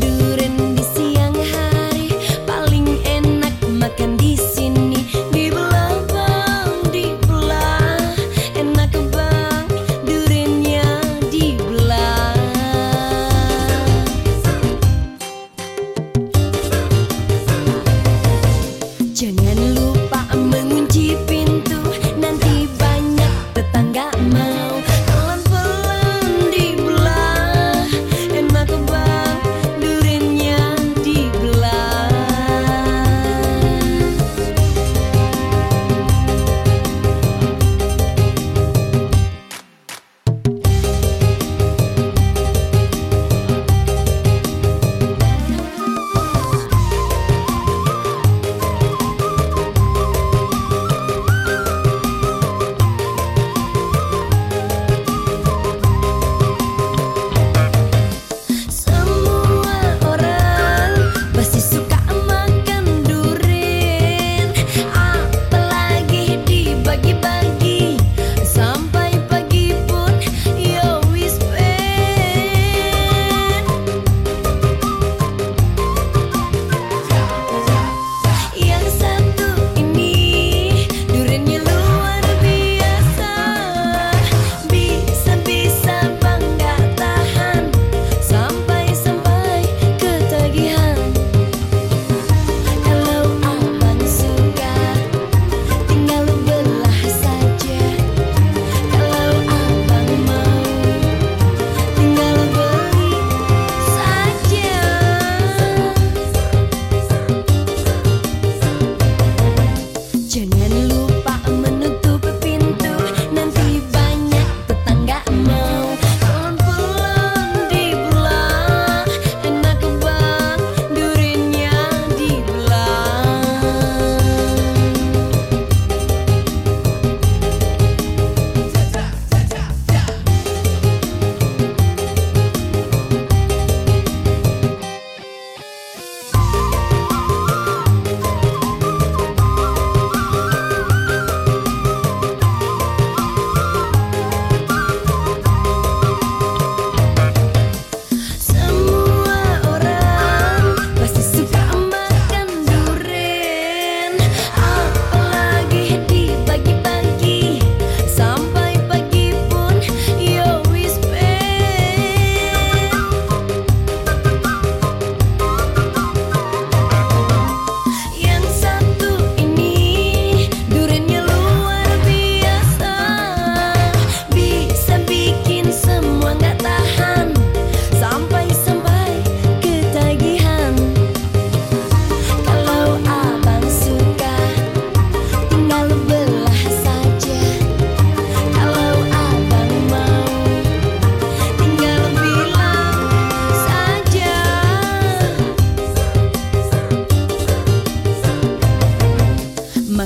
sindurin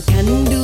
can do